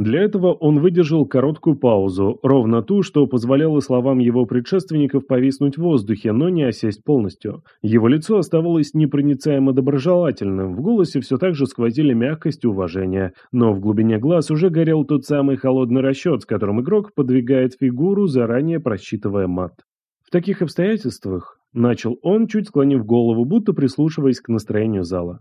Для этого он выдержал короткую паузу, ровно ту, что позволяло словам его предшественников повиснуть в воздухе, но не осесть полностью. Его лицо оставалось непроницаемо доброжелательным, в голосе все так же сквозили мягкость и уважение, но в глубине глаз уже горел тот самый холодный расчет, с которым игрок подвигает фигуру, заранее просчитывая мат. В таких обстоятельствах, начал он, чуть склонив голову, будто прислушиваясь к настроению зала.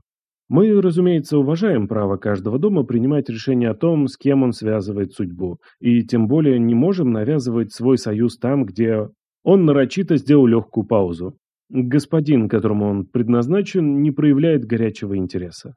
Мы, разумеется, уважаем право каждого дома принимать решение о том, с кем он связывает судьбу, и тем более не можем навязывать свой союз там, где... Он нарочито сделал легкую паузу. Господин, которому он предназначен, не проявляет горячего интереса.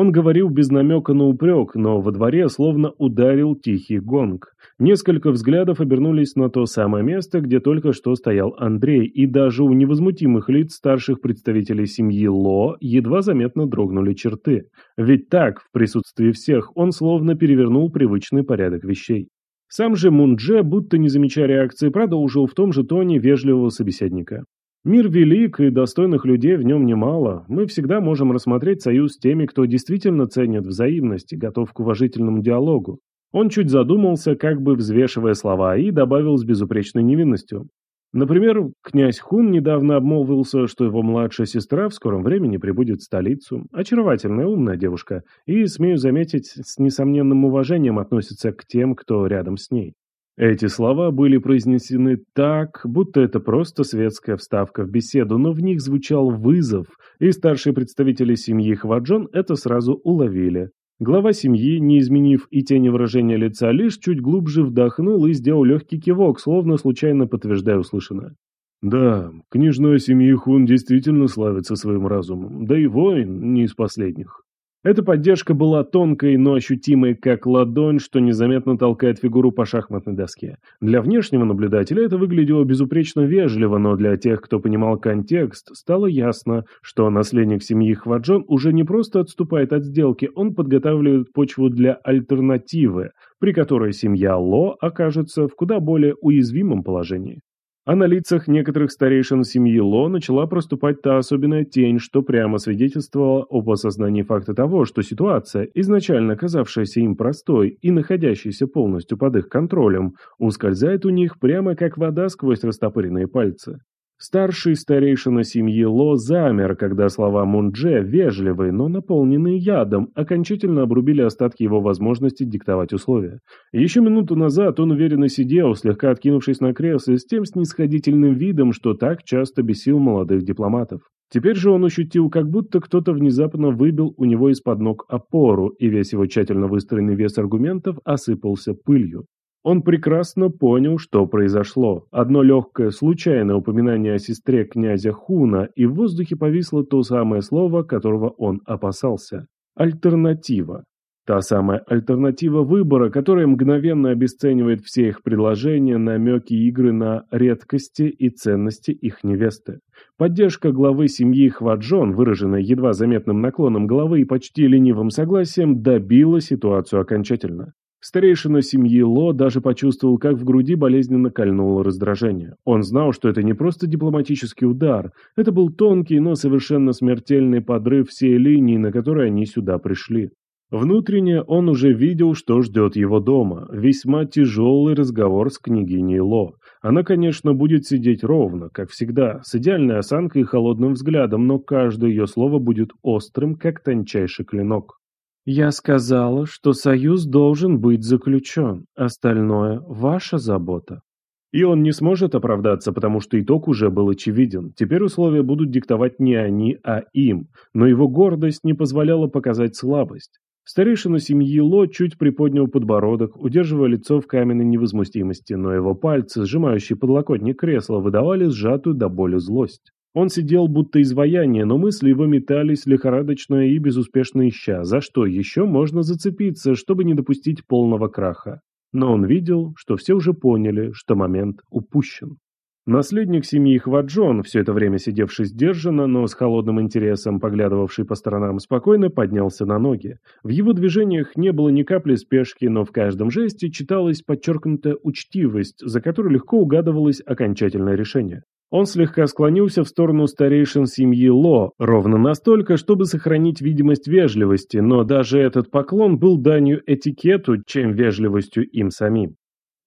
Он говорил без намека на упрек, но во дворе словно ударил тихий гонг. Несколько взглядов обернулись на то самое место, где только что стоял Андрей, и даже у невозмутимых лиц старших представителей семьи Ло едва заметно дрогнули черты. Ведь так, в присутствии всех, он словно перевернул привычный порядок вещей. Сам же Мундже, будто не замечая реакции, продолжил в том же тоне вежливого собеседника. Мир велик, и достойных людей в нем немало. Мы всегда можем рассмотреть союз с теми, кто действительно ценит взаимность и готов к уважительному диалогу. Он чуть задумался, как бы взвешивая слова, и добавил с безупречной невинностью. Например, князь Хун недавно обмолвился, что его младшая сестра в скором времени прибудет в столицу. Очаровательная, умная девушка, и, смею заметить, с несомненным уважением относится к тем, кто рядом с ней. Эти слова были произнесены так, будто это просто светская вставка в беседу, но в них звучал вызов, и старшие представители семьи Хваджон это сразу уловили. Глава семьи, не изменив и тени выражения лица, лишь чуть глубже вдохнул и сделал легкий кивок, словно случайно подтверждая услышанное. «Да, княжной семьи Хун действительно славится своим разумом, да и воин не из последних. Эта поддержка была тонкой, но ощутимой, как ладонь, что незаметно толкает фигуру по шахматной доске. Для внешнего наблюдателя это выглядело безупречно вежливо, но для тех, кто понимал контекст, стало ясно, что наследник семьи Хваджон уже не просто отступает от сделки, он подготавливает почву для альтернативы, при которой семья Ло окажется в куда более уязвимом положении. А на лицах некоторых старейшин семьи Ло начала проступать та особенная тень, что прямо свидетельствовала об осознании факта того, что ситуация, изначально казавшаяся им простой и находящаяся полностью под их контролем, ускользает у них прямо как вода сквозь растопыренные пальцы. Старший старейшина семьи Ло замер, когда слова Мундже, вежливые, но наполненные ядом, окончательно обрубили остатки его возможности диктовать условия. Еще минуту назад он уверенно сидел, слегка откинувшись на кресле, с тем снисходительным видом, что так часто бесил молодых дипломатов. Теперь же он ощутил, как будто кто-то внезапно выбил у него из-под ног опору, и весь его тщательно выстроенный вес аргументов осыпался пылью. Он прекрасно понял, что произошло. Одно легкое, случайное упоминание о сестре князя Хуна, и в воздухе повисло то самое слово, которого он опасался. Альтернатива. Та самая альтернатива выбора, которая мгновенно обесценивает все их предложения, намеки игры на редкости и ценности их невесты. Поддержка главы семьи Хваджон, выраженная едва заметным наклоном головы и почти ленивым согласием, добила ситуацию окончательно. Старейшина семьи Ло даже почувствовал, как в груди болезненно кольнуло раздражение. Он знал, что это не просто дипломатический удар, это был тонкий, но совершенно смертельный подрыв всей линии, на которой они сюда пришли. Внутренне он уже видел, что ждет его дома. Весьма тяжелый разговор с княгиней Ло. Она, конечно, будет сидеть ровно, как всегда, с идеальной осанкой и холодным взглядом, но каждое ее слово будет острым, как тончайший клинок. Я сказала, что союз должен быть заключен, остальное – ваша забота. И он не сможет оправдаться, потому что итог уже был очевиден. Теперь условия будут диктовать не они, а им. Но его гордость не позволяла показать слабость. Старейшина семьи Ло чуть приподнял подбородок, удерживая лицо в каменной невозмутимости, но его пальцы, сжимающие подлокотник кресла, выдавали сжатую до боли злость. Он сидел будто изваяние, но мысли его метались лихорадочно и безуспешно ища, за что еще можно зацепиться, чтобы не допустить полного краха. Но он видел, что все уже поняли, что момент упущен. Наследник семьи Хваджон, все это время сидевший сдержанно, но с холодным интересом поглядывавший по сторонам спокойно, поднялся на ноги. В его движениях не было ни капли спешки, но в каждом жесте читалась подчеркнутая учтивость, за которой легко угадывалось окончательное решение. Он слегка склонился в сторону старейшин семьи Ло, ровно настолько, чтобы сохранить видимость вежливости, но даже этот поклон был данью этикету, чем вежливостью им самим.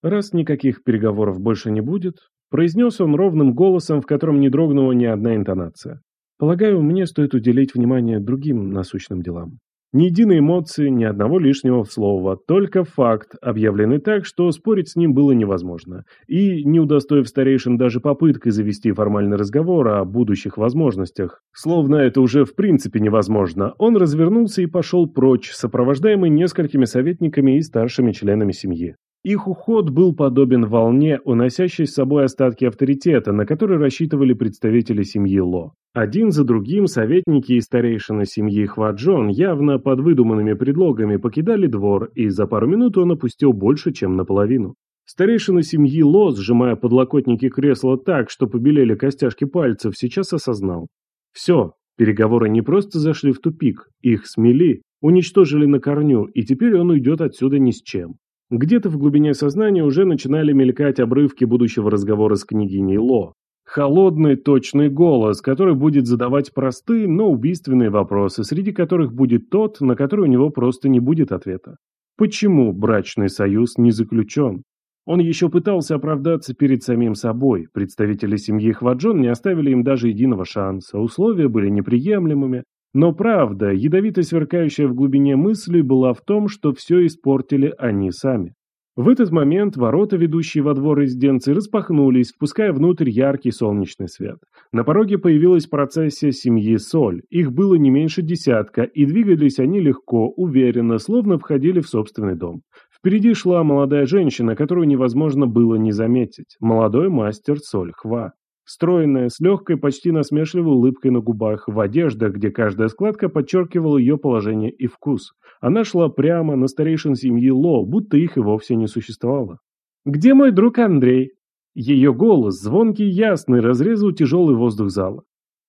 «Раз никаких переговоров больше не будет», произнес он ровным голосом, в котором не дрогнула ни одна интонация. «Полагаю, мне стоит уделить внимание другим насущным делам». Ни единой эмоции, ни одного лишнего слова, только факт, объявленный так, что спорить с ним было невозможно. И, не удостоив старейшин даже попыткой завести формальный разговор о будущих возможностях, словно это уже в принципе невозможно, он развернулся и пошел прочь, сопровождаемый несколькими советниками и старшими членами семьи. Их уход был подобен волне, уносящей с собой остатки авторитета, на который рассчитывали представители семьи Ло. Один за другим советники и старейшины семьи Хваджон явно под выдуманными предлогами покидали двор, и за пару минут он опустил больше, чем наполовину. Старейшина семьи Ло, сжимая подлокотники кресла так, что побелели костяшки пальцев, сейчас осознал. Все, переговоры не просто зашли в тупик, их смели, уничтожили на корню, и теперь он уйдет отсюда ни с чем. Где-то в глубине сознания уже начинали мелькать обрывки будущего разговора с княгиней Ло. Холодный, точный голос, который будет задавать простые, но убийственные вопросы, среди которых будет тот, на который у него просто не будет ответа. Почему брачный союз не заключен? Он еще пытался оправдаться перед самим собой. Представители семьи Хваджон не оставили им даже единого шанса. Условия были неприемлемыми. Но правда, ядовито сверкающая в глубине мысли, была в том, что все испортили они сами. В этот момент ворота, ведущие во двор резиденции, распахнулись, впуская внутрь яркий солнечный свет. На пороге появилась процессия семьи Соль. Их было не меньше десятка, и двигались они легко, уверенно, словно входили в собственный дом. Впереди шла молодая женщина, которую невозможно было не заметить. Молодой мастер Соль Хва. Стройная, с легкой, почти насмешливой улыбкой на губах, в одеждах, где каждая складка подчеркивала ее положение и вкус. Она шла прямо на старейшин семьи Ло, будто их и вовсе не существовало. «Где мой друг Андрей?» Ее голос, звонкий и ясный, разрезал тяжелый воздух зала.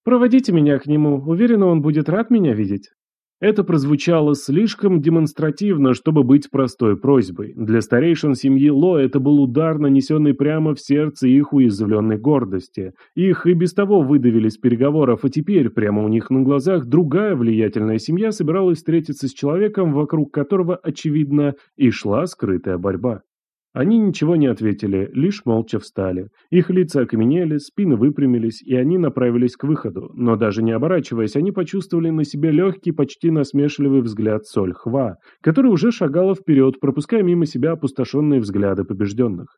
«Проводите меня к нему, уверена, он будет рад меня видеть». Это прозвучало слишком демонстративно, чтобы быть простой просьбой. Для старейшин семьи Ло это был удар, нанесенный прямо в сердце их уязвленной гордости. Их и без того выдавили с переговоров, а теперь прямо у них на глазах другая влиятельная семья собиралась встретиться с человеком, вокруг которого, очевидно, и шла скрытая борьба. Они ничего не ответили, лишь молча встали. Их лица окаменели, спины выпрямились, и они направились к выходу. Но даже не оборачиваясь, они почувствовали на себе легкий, почти насмешливый взгляд Соль Хва, который уже шагала вперед, пропуская мимо себя опустошенные взгляды побежденных.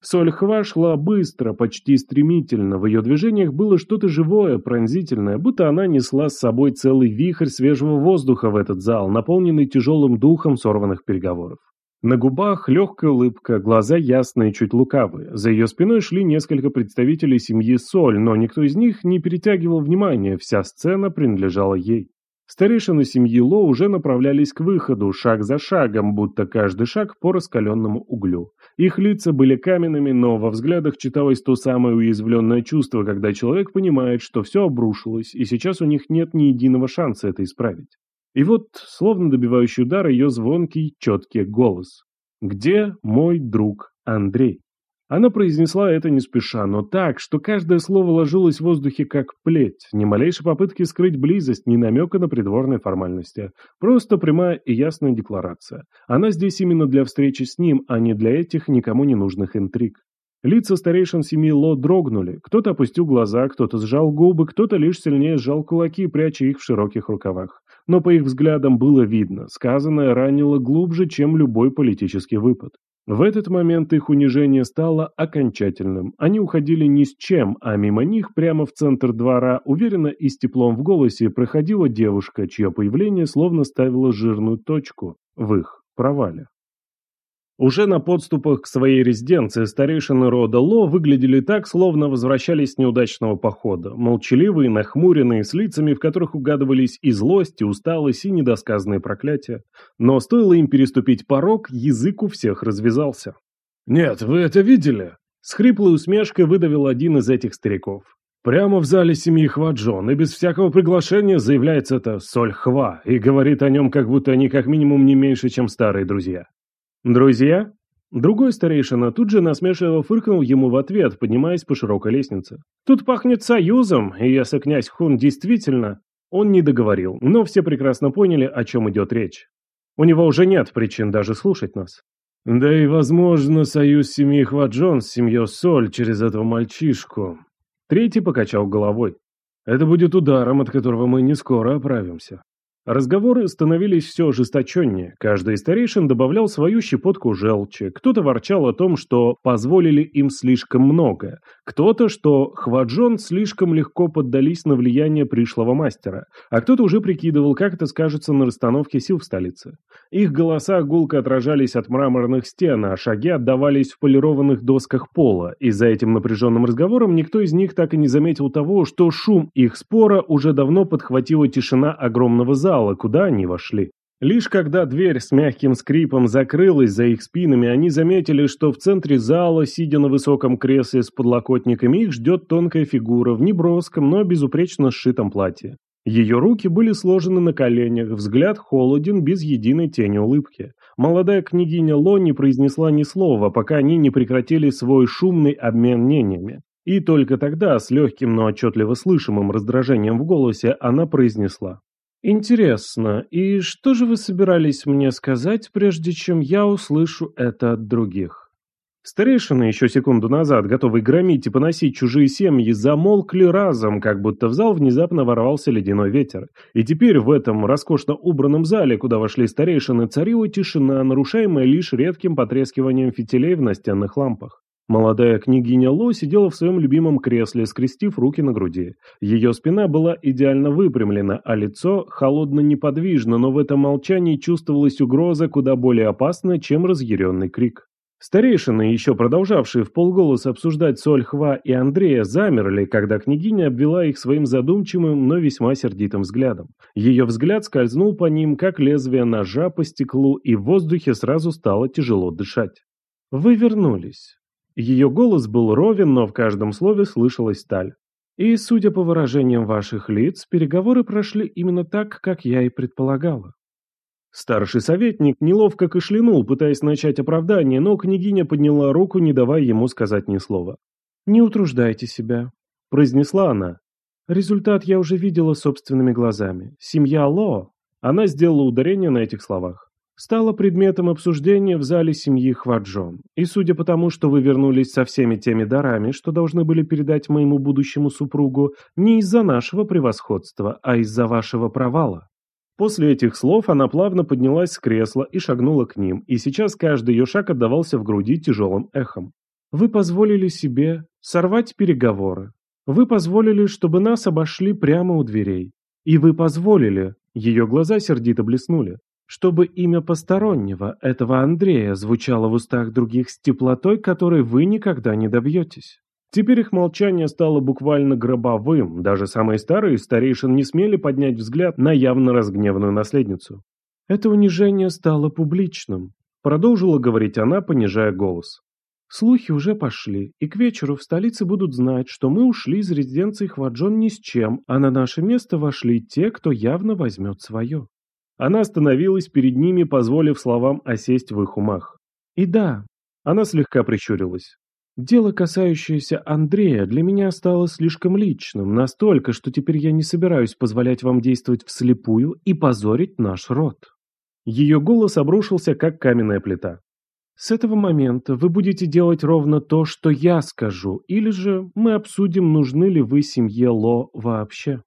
Соль Хва шла быстро, почти стремительно, в ее движениях было что-то живое, пронзительное, будто она несла с собой целый вихрь свежего воздуха в этот зал, наполненный тяжелым духом сорванных переговоров. На губах легкая улыбка, глаза ясные, чуть лукавые. За ее спиной шли несколько представителей семьи Соль, но никто из них не перетягивал внимания, вся сцена принадлежала ей. Старейшины семьи Ло уже направлялись к выходу, шаг за шагом, будто каждый шаг по раскаленному углю. Их лица были каменными, но во взглядах читалось то самое уязвленное чувство, когда человек понимает, что все обрушилось, и сейчас у них нет ни единого шанса это исправить. И вот, словно добивающий удар, ее звонкий, четкий голос. «Где мой друг Андрей?» Она произнесла это не спеша, но так, что каждое слово ложилось в воздухе как плеть, ни малейшей попытки скрыть близость, ни намека на придворные формальности. Просто прямая и ясная декларация. Она здесь именно для встречи с ним, а не для этих никому не нужных интриг. Лица старейшин семьи Ло дрогнули. Кто-то опустил глаза, кто-то сжал губы, кто-то лишь сильнее сжал кулаки, пряча их в широких рукавах но по их взглядам было видно, сказанное ранило глубже, чем любой политический выпад. В этот момент их унижение стало окончательным. Они уходили ни с чем, а мимо них, прямо в центр двора, уверенно и с теплом в голосе, проходила девушка, чье появление словно ставило жирную точку в их провале. Уже на подступах к своей резиденции старейшины рода Ло выглядели так, словно возвращались с неудачного похода, молчаливые, нахмуренные, с лицами, в которых угадывались и злость, и усталость, и недосказанные проклятия. Но стоило им переступить порог, язык у всех развязался. «Нет, вы это видели?» С хриплой усмешкой выдавил один из этих стариков. Прямо в зале семьи Хваджон, и без всякого приглашения заявляется это Соль Хва, и говорит о нем, как будто они как минимум не меньше, чем старые друзья. «Друзья?» Другой старейшина тут же насмешливо фыркнул ему в ответ, поднимаясь по широкой лестнице. «Тут пахнет союзом, и если князь Хун действительно...» Он не договорил, но все прекрасно поняли, о чем идет речь. У него уже нет причин даже слушать нас. Да и, возможно, союз семьи Хваджон с семьей Соль через этого мальчишку. Третий покачал головой. Это будет ударом, от которого мы не скоро оправимся. Разговоры становились все ожесточеннее. Каждый из старейшин добавлял свою щепотку желчи. Кто-то ворчал о том, что позволили им слишком много. Кто-то, что Хваджон слишком легко поддались на влияние пришлого мастера. А кто-то уже прикидывал, как это скажется на расстановке сил в столице. Их голоса гулко отражались от мраморных стен, а шаги отдавались в полированных досках пола. И за этим напряженным разговором никто из них так и не заметил того, что шум их спора уже давно подхватила тишина огромного зала, зала, куда они вошли. Лишь когда дверь с мягким скрипом закрылась за их спинами, они заметили, что в центре зала, сидя на высоком кресле с подлокотниками, их ждет тонкая фигура в неброском, но безупречно сшитом платье. Ее руки были сложены на коленях, взгляд холоден, без единой тени улыбки. Молодая княгиня Ло не произнесла ни слова, пока они не прекратили свой шумный обмен мнениями. И только тогда, с легким, но отчетливо слышимым раздражением в голосе, она произнесла. «Интересно, и что же вы собирались мне сказать, прежде чем я услышу это от других?» Старейшины, еще секунду назад, готовые громить и поносить чужие семьи, замолкли разом, как будто в зал внезапно ворвался ледяной ветер. И теперь в этом роскошно убранном зале, куда вошли старейшины, царила тишина, нарушаемая лишь редким потрескиванием фитилей в настенных лампах. Молодая княгиня Ло сидела в своем любимом кресле, скрестив руки на груди. Ее спина была идеально выпрямлена, а лицо холодно неподвижно, но в этом молчании чувствовалась угроза куда более опасная, чем разъяренный крик. Старейшины, еще продолжавшие в полголоса обсуждать Сольхва и Андрея, замерли, когда княгиня обвела их своим задумчивым, но весьма сердитым взглядом. Ее взгляд скользнул по ним, как лезвие ножа по стеклу, и в воздухе сразу стало тяжело дышать. «Вы вернулись. Ее голос был ровен, но в каждом слове слышалась сталь. И, судя по выражениям ваших лиц, переговоры прошли именно так, как я и предполагала. Старший советник неловко кашлянул, пытаясь начать оправдание, но княгиня подняла руку, не давая ему сказать ни слова. «Не утруждайте себя», — произнесла она. «Результат я уже видела собственными глазами. Семья Ло...» Она сделала ударение на этих словах стало предметом обсуждения в зале семьи Хваджон. И судя по тому, что вы вернулись со всеми теми дарами, что должны были передать моему будущему супругу, не из-за нашего превосходства, а из-за вашего провала. После этих слов она плавно поднялась с кресла и шагнула к ним, и сейчас каждый ее шаг отдавался в груди тяжелым эхом. Вы позволили себе сорвать переговоры. Вы позволили, чтобы нас обошли прямо у дверей. И вы позволили, ее глаза сердито блеснули, чтобы имя постороннего, этого Андрея, звучало в устах других с теплотой, которой вы никогда не добьетесь. Теперь их молчание стало буквально гробовым, даже самые старые старейшин не смели поднять взгляд на явно разгневанную наследницу. Это унижение стало публичным, продолжила говорить она, понижая голос. Слухи уже пошли, и к вечеру в столице будут знать, что мы ушли из резиденции Хваджон ни с чем, а на наше место вошли те, кто явно возьмет свое. Она остановилась перед ними, позволив словам осесть в их умах. И да, она слегка прищурилась. Дело, касающееся Андрея, для меня стало слишком личным, настолько, что теперь я не собираюсь позволять вам действовать вслепую и позорить наш род. Ее голос обрушился, как каменная плита. С этого момента вы будете делать ровно то, что я скажу, или же мы обсудим, нужны ли вы семье Ло вообще.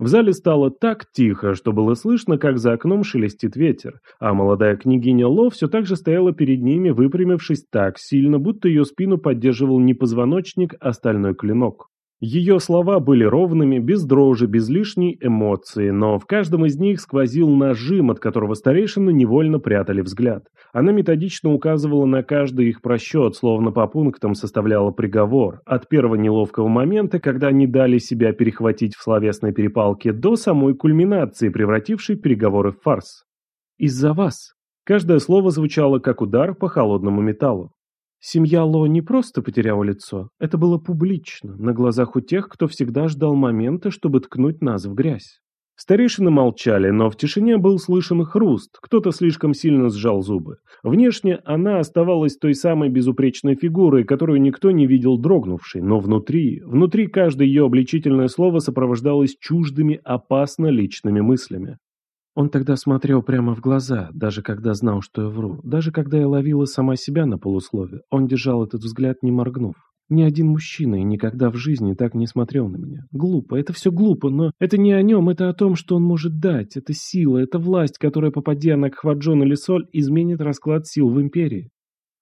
В зале стало так тихо, что было слышно, как за окном шелестит ветер, а молодая княгиня Ло все так же стояла перед ними, выпрямившись так сильно, будто ее спину поддерживал не позвоночник, а стальной клинок. Ее слова были ровными, без дрожи, без лишней эмоции, но в каждом из них сквозил нажим, от которого старейшины невольно прятали взгляд. Она методично указывала на каждый их просчет, словно по пунктам составляла приговор, от первого неловкого момента, когда они дали себя перехватить в словесной перепалке, до самой кульминации, превратившей переговоры в фарс. «Из-за вас». Каждое слово звучало как удар по холодному металлу. Семья Ло не просто потеряла лицо, это было публично, на глазах у тех, кто всегда ждал момента, чтобы ткнуть нас в грязь. Старейшины молчали, но в тишине был слышен хруст, кто-то слишком сильно сжал зубы. Внешне она оставалась той самой безупречной фигурой, которую никто не видел дрогнувшей, но внутри, внутри каждое ее обличительное слово сопровождалось чуждыми, опасно личными мыслями. Он тогда смотрел прямо в глаза, даже когда знал, что я вру. Даже когда я ловила сама себя на полуслове, он держал этот взгляд, не моргнув. Ни один мужчина и никогда в жизни так не смотрел на меня. Глупо, это все глупо, но это не о нем, это о том, что он может дать. Это сила, это власть, которая, попадя на Кхваджон или Соль, изменит расклад сил в империи.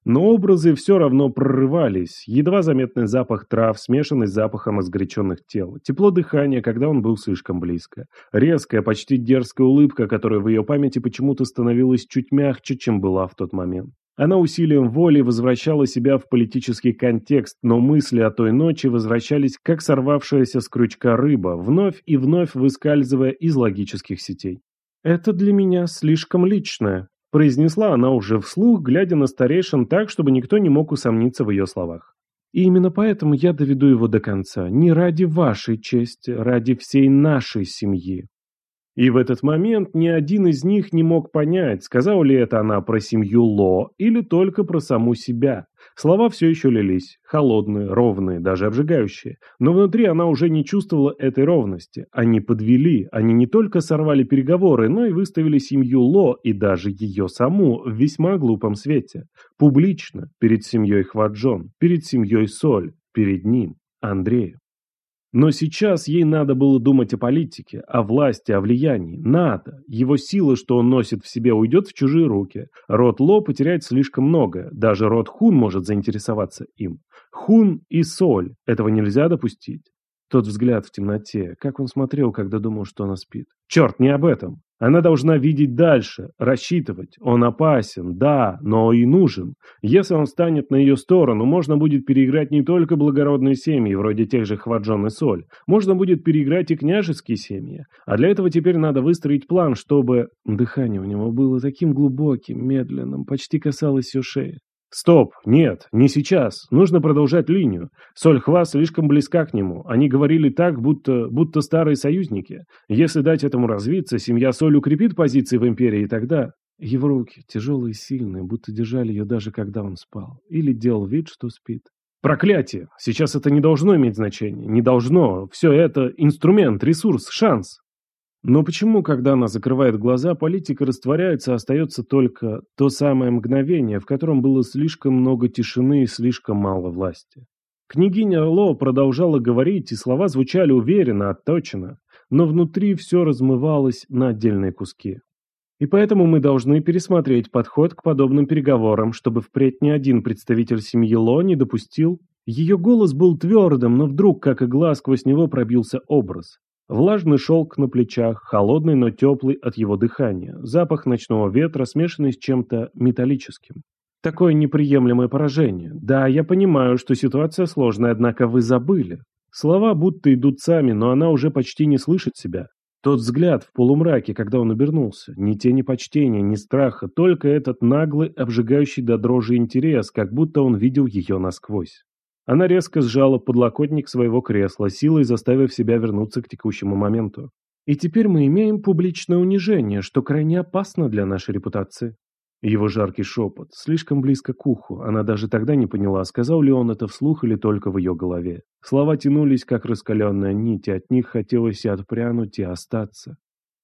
Но образы все равно прорывались. Едва заметный запах трав, смешанный с запахом изгоряченных тел. Тепло дыхания, когда он был слишком близко. Резкая, почти дерзкая улыбка, которая в ее памяти почему-то становилась чуть мягче, чем была в тот момент. Она усилием воли возвращала себя в политический контекст, но мысли о той ночи возвращались, как сорвавшаяся с крючка рыба, вновь и вновь выскальзывая из логических сетей. «Это для меня слишком личное», – произнесла она уже вслух, глядя на старейшин так, чтобы никто не мог усомниться в ее словах. «И именно поэтому я доведу его до конца, не ради вашей чести, ради всей нашей семьи». И в этот момент ни один из них не мог понять, сказала ли это она про семью Ло или только про саму себя. Слова все еще лились, холодные, ровные, даже обжигающие. Но внутри она уже не чувствовала этой ровности. Они подвели, они не только сорвали переговоры, но и выставили семью Ло и даже ее саму в весьма глупом свете. Публично, перед семьей Хваджон, перед семьей Соль, перед ним, Андреем. Но сейчас ей надо было думать о политике, о власти, о влиянии. Надо. Его сила, что он носит в себе, уйдет в чужие руки. Род Ло потеряет слишком много. Даже род Хун может заинтересоваться им. Хун и Соль. Этого нельзя допустить. Тот взгляд в темноте, как он смотрел, когда думал, что она спит. Черт, не об этом. Она должна видеть дальше, рассчитывать. Он опасен, да, но и нужен. Если он станет на ее сторону, можно будет переиграть не только благородные семьи, вроде тех же Хваджон и Соль. Можно будет переиграть и княжеские семьи. А для этого теперь надо выстроить план, чтобы... Дыхание у него было таким глубоким, медленным, почти касалось ее шеи. Стоп, нет, не сейчас. Нужно продолжать линию. Сольхва слишком близка к нему. Они говорили так, будто, будто старые союзники. Если дать этому развиться, семья Соль укрепит позиции в империи, тогда... Его руки, тяжелые и сильные, будто держали ее даже когда он спал. Или делал вид, что спит. Проклятие! Сейчас это не должно иметь значения. Не должно. Все это инструмент, ресурс, шанс. Но почему, когда она закрывает глаза, политика растворяется, остается только то самое мгновение, в котором было слишком много тишины и слишком мало власти? Княгиня Ло продолжала говорить, и слова звучали уверенно, отточенно, но внутри все размывалось на отдельные куски. И поэтому мы должны пересмотреть подход к подобным переговорам, чтобы впредь ни один представитель семьи Ло не допустил. Ее голос был твердым, но вдруг, как игла, сквозь него пробился образ. Влажный шелк на плечах, холодный, но теплый от его дыхания, запах ночного ветра, смешанный с чем-то металлическим. Такое неприемлемое поражение. Да, я понимаю, что ситуация сложная, однако вы забыли. Слова будто идут сами, но она уже почти не слышит себя. Тот взгляд в полумраке, когда он обернулся, ни тени почтения, ни страха, только этот наглый, обжигающий до дрожи интерес, как будто он видел ее насквозь. Она резко сжала подлокотник своего кресла, силой заставив себя вернуться к текущему моменту. И теперь мы имеем публичное унижение, что крайне опасно для нашей репутации. Его жаркий шепот, слишком близко к уху, она даже тогда не поняла, сказал ли он это вслух или только в ее голове. Слова тянулись, как раскаленная нить, и от них хотелось и отпрянуть, и остаться.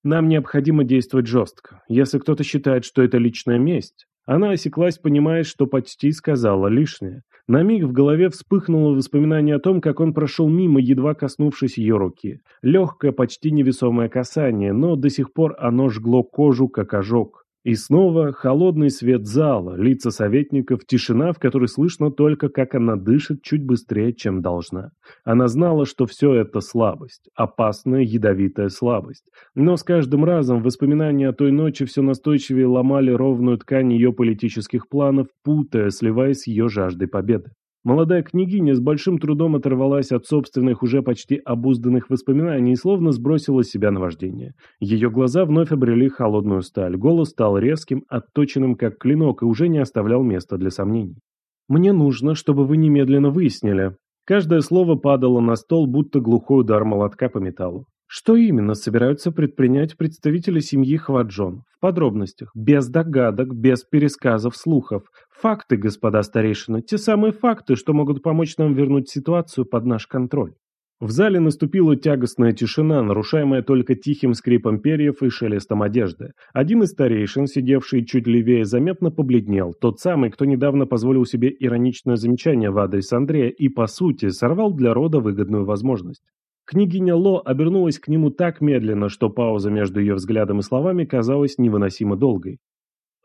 Нам необходимо действовать жестко. Если кто-то считает, что это личная месть, она осеклась, понимая, что почти сказала лишнее. На миг в голове вспыхнуло воспоминание о том, как он прошел мимо, едва коснувшись ее руки. Легкое, почти невесомое касание, но до сих пор оно жгло кожу, как ожог. И снова холодный свет зала, лица советников, тишина, в которой слышно только, как она дышит чуть быстрее, чем должна. Она знала, что все это слабость, опасная, ядовитая слабость. Но с каждым разом воспоминания о той ночи все настойчивее ломали ровную ткань ее политических планов, путая, сливаясь с ее жаждой победы. Молодая княгиня с большим трудом оторвалась от собственных уже почти обузданных воспоминаний и словно сбросила себя на вождение. Ее глаза вновь обрели холодную сталь, голос стал резким, отточенным как клинок и уже не оставлял места для сомнений. «Мне нужно, чтобы вы немедленно выяснили». Каждое слово падало на стол, будто глухой удар молотка по металлу. Что именно собираются предпринять представители семьи Хваджон? В подробностях, без догадок, без пересказов, слухов. Факты, господа старейшины, те самые факты, что могут помочь нам вернуть ситуацию под наш контроль. В зале наступила тягостная тишина, нарушаемая только тихим скрипом перьев и шелестом одежды. Один из старейшин, сидевший чуть левее, заметно побледнел. Тот самый, кто недавно позволил себе ироничное замечание в адрес Андрея и, по сути, сорвал для рода выгодную возможность. Княгиня Ло обернулась к нему так медленно, что пауза между ее взглядом и словами казалась невыносимо долгой.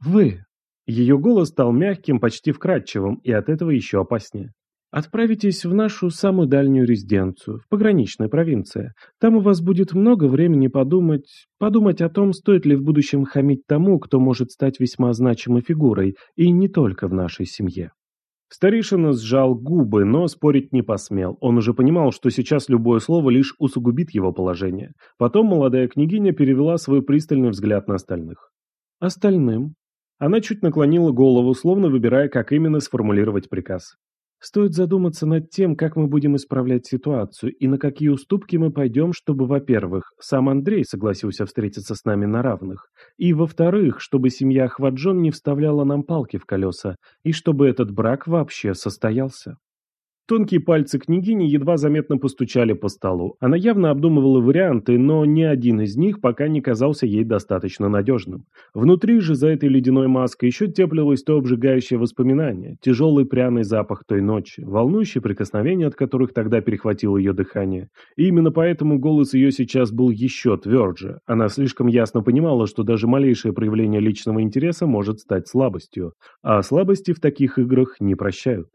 «Вы!» Ее голос стал мягким, почти вкрадчивым, и от этого еще опаснее. Отправитесь в нашу самую дальнюю резиденцию, в пограничной провинции. Там у вас будет много времени подумать, подумать о том, стоит ли в будущем хамить тому, кто может стать весьма значимой фигурой, и не только в нашей семье. Старейшина сжал губы, но спорить не посмел. Он уже понимал, что сейчас любое слово лишь усугубит его положение. Потом молодая княгиня перевела свой пристальный взгляд на остальных. Остальным? Она чуть наклонила голову, словно выбирая, как именно сформулировать приказ. Стоит задуматься над тем, как мы будем исправлять ситуацию и на какие уступки мы пойдем, чтобы, во-первых, сам Андрей согласился встретиться с нами на равных, и, во-вторых, чтобы семья Хваджон не вставляла нам палки в колеса, и чтобы этот брак вообще состоялся. Тонкие пальцы княгини едва заметно постучали по столу. Она явно обдумывала варианты, но ни один из них пока не казался ей достаточно надежным. Внутри же за этой ледяной маской еще теплилось то обжигающее воспоминание, тяжелый пряный запах той ночи, волнующие прикосновения, от которых тогда перехватило ее дыхание. И именно поэтому голос ее сейчас был еще тверже. Она слишком ясно понимала, что даже малейшее проявление личного интереса может стать слабостью, а слабости в таких играх не прощают.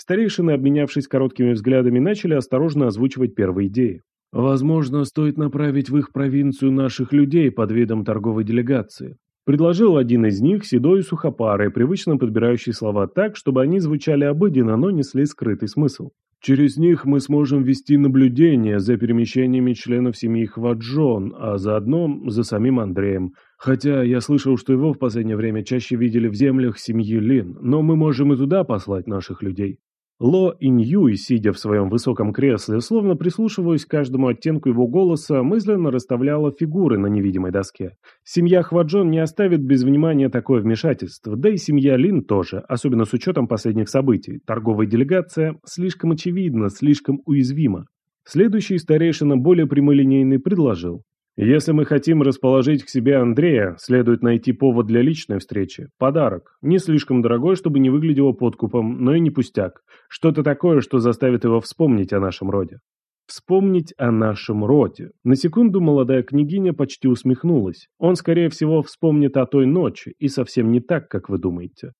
Старейшины, обменявшись короткими взглядами, начали осторожно озвучивать первые идеи. «Возможно, стоит направить в их провинцию наших людей под видом торговой делегации», предложил один из них, седой и сухопарый, привычно подбирающий слова так, чтобы они звучали обыденно, но несли скрытый смысл. Через них мы сможем вести наблюдение за перемещениями членов семьи Хваджон, а заодно за самим Андреем. Хотя я слышал, что его в последнее время чаще видели в землях семьи Лин, но мы можем и туда послать наших людей. Ло Иньюй, сидя в своем высоком кресле, словно прислушиваясь к каждому оттенку его голоса, мысленно расставляла фигуры на невидимой доске. Семья Хваджон не оставит без внимания такое вмешательство, да и семья Лин тоже, особенно с учетом последних событий. Торговая делегация слишком очевидна, слишком уязвима. Следующий старейшина, более прямолинейный, предложил. Если мы хотим расположить к себе Андрея, следует найти повод для личной встречи. Подарок. Не слишком дорогой, чтобы не выглядело подкупом, но и не пустяк. Что-то такое, что заставит его вспомнить о нашем роде. Вспомнить о нашем роде. На секунду молодая княгиня почти усмехнулась. Он, скорее всего, вспомнит о той ночи, и совсем не так, как вы думаете.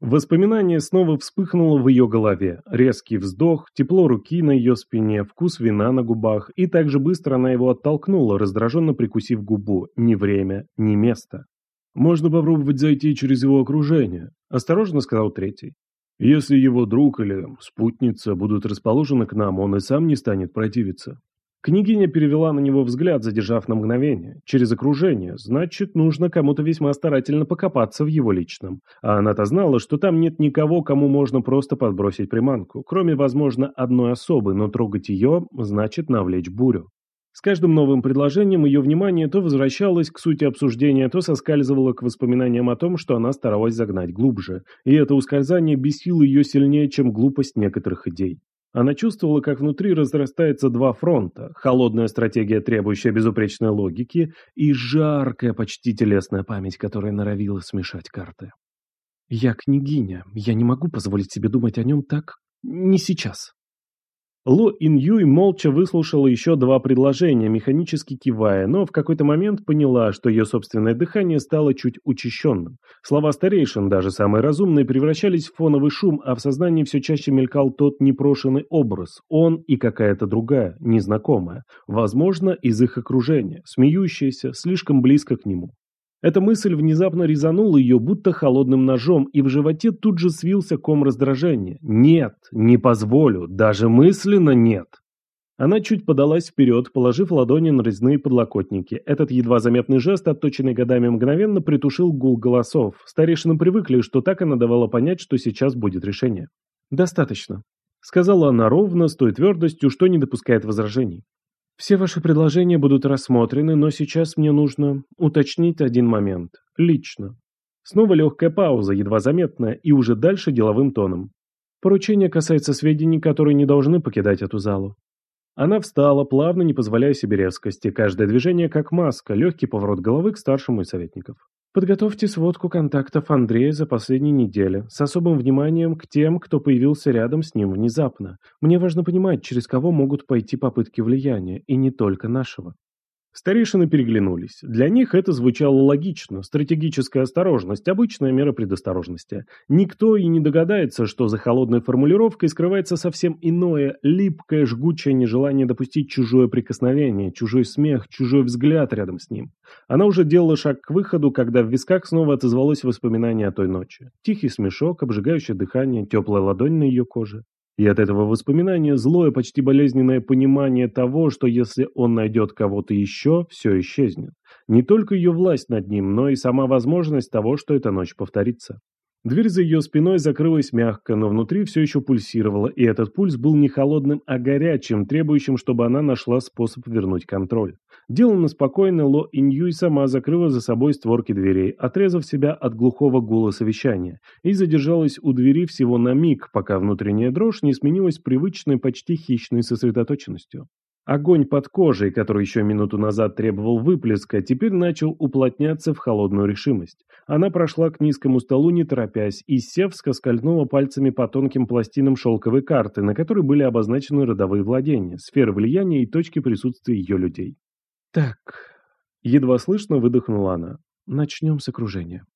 Воспоминание снова вспыхнуло в ее голове. Резкий вздох, тепло руки на ее спине, вкус вина на губах, и так же быстро она его оттолкнула, раздраженно прикусив губу. Ни время, ни место. «Можно попробовать зайти через его окружение», – осторожно сказал третий. «Если его друг или спутница будут расположены к нам, он и сам не станет противиться». Княгиня перевела на него взгляд, задержав на мгновение. Через окружение. Значит, нужно кому-то весьма старательно покопаться в его личном. А она-то знала, что там нет никого, кому можно просто подбросить приманку. Кроме, возможно, одной особы, но трогать ее значит навлечь бурю. С каждым новым предложением ее внимание то возвращалось к сути обсуждения, то соскальзывало к воспоминаниям о том, что она старалась загнать глубже. И это ускользание бесило ее сильнее, чем глупость некоторых идей. Она чувствовала, как внутри разрастается два фронта. Холодная стратегия, требующая безупречной логики, и жаркая, почти телесная память, которая норовила смешать карты. «Я княгиня. Я не могу позволить себе думать о нем так... не сейчас». Ло Ин Юй молча выслушала еще два предложения, механически кивая, но в какой-то момент поняла, что ее собственное дыхание стало чуть учащенным. Слова старейшин, даже самые разумные, превращались в фоновый шум, а в сознании все чаще мелькал тот непрошенный образ. Он и какая-то другая, незнакомая. Возможно, из их окружения, смеющаяся, слишком близко к нему. Эта мысль внезапно резанула ее, будто холодным ножом, и в животе тут же свился ком раздражения. «Нет, не позволю, даже мысленно нет!» Она чуть подалась вперед, положив ладони на резные подлокотники. Этот едва заметный жест, отточенный годами мгновенно, притушил гул голосов. Старейшины привыкли, что так она давала понять, что сейчас будет решение. «Достаточно», — сказала она ровно, с той твердостью, что не допускает возражений. Все ваши предложения будут рассмотрены, но сейчас мне нужно уточнить один момент. Лично. Снова легкая пауза, едва заметная, и уже дальше деловым тоном. Поручение касается сведений, которые не должны покидать эту залу. Она встала, плавно не позволяя себе резкости, каждое движение как маска, легкий поворот головы к старшему из советников. Подготовьте сводку контактов Андрея за последние недели, с особым вниманием к тем, кто появился рядом с ним внезапно. Мне важно понимать, через кого могут пойти попытки влияния, и не только нашего. Старейшины переглянулись. Для них это звучало логично. Стратегическая осторожность – обычная мера предосторожности. Никто и не догадается, что за холодной формулировкой скрывается совсем иное, липкое, жгучее нежелание допустить чужое прикосновение, чужой смех, чужой взгляд рядом с ним. Она уже делала шаг к выходу, когда в висках снова отозвалось воспоминание о той ночи. Тихий смешок, обжигающее дыхание, теплая ладонь на ее коже. И от этого воспоминания злое, почти болезненное понимание того, что если он найдет кого-то еще, все исчезнет. Не только ее власть над ним, но и сама возможность того, что эта ночь повторится. Дверь за ее спиной закрылась мягко, но внутри все еще пульсировала, и этот пульс был не холодным, а горячим, требующим, чтобы она нашла способ вернуть контроль. Делано спокойно, Ло Иньюй сама закрыла за собой створки дверей, отрезав себя от глухого гула совещания, и задержалась у двери всего на миг, пока внутренняя дрожь не сменилась привычной, почти хищной сосредоточенностью. Огонь под кожей, который еще минуту назад требовал выплеска, теперь начал уплотняться в холодную решимость. Она прошла к низкому столу, не торопясь, и, сев, скользнула пальцами по тонким пластинам шелковой карты, на которой были обозначены родовые владения, сферы влияния и точки присутствия ее людей. «Так...» — едва слышно выдохнула она. «Начнем с окружения».